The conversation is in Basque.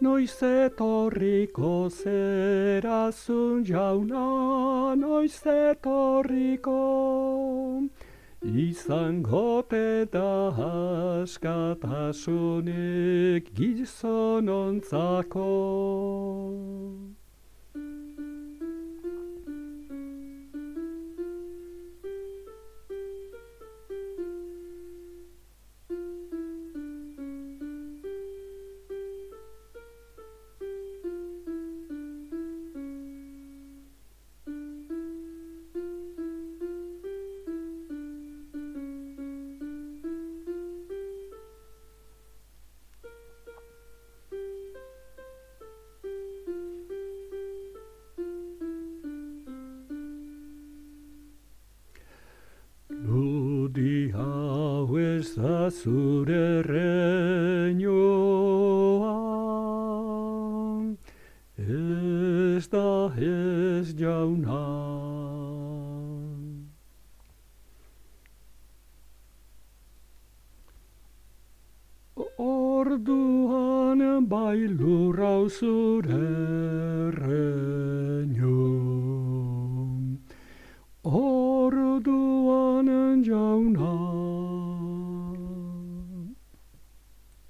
Noiz etorriko zerazun jauna, noiz etorriko. Izango te da askatasunik gizonontzako. Ez da zure reinoa, ez da ez jauna. Orduan bai lurrau zure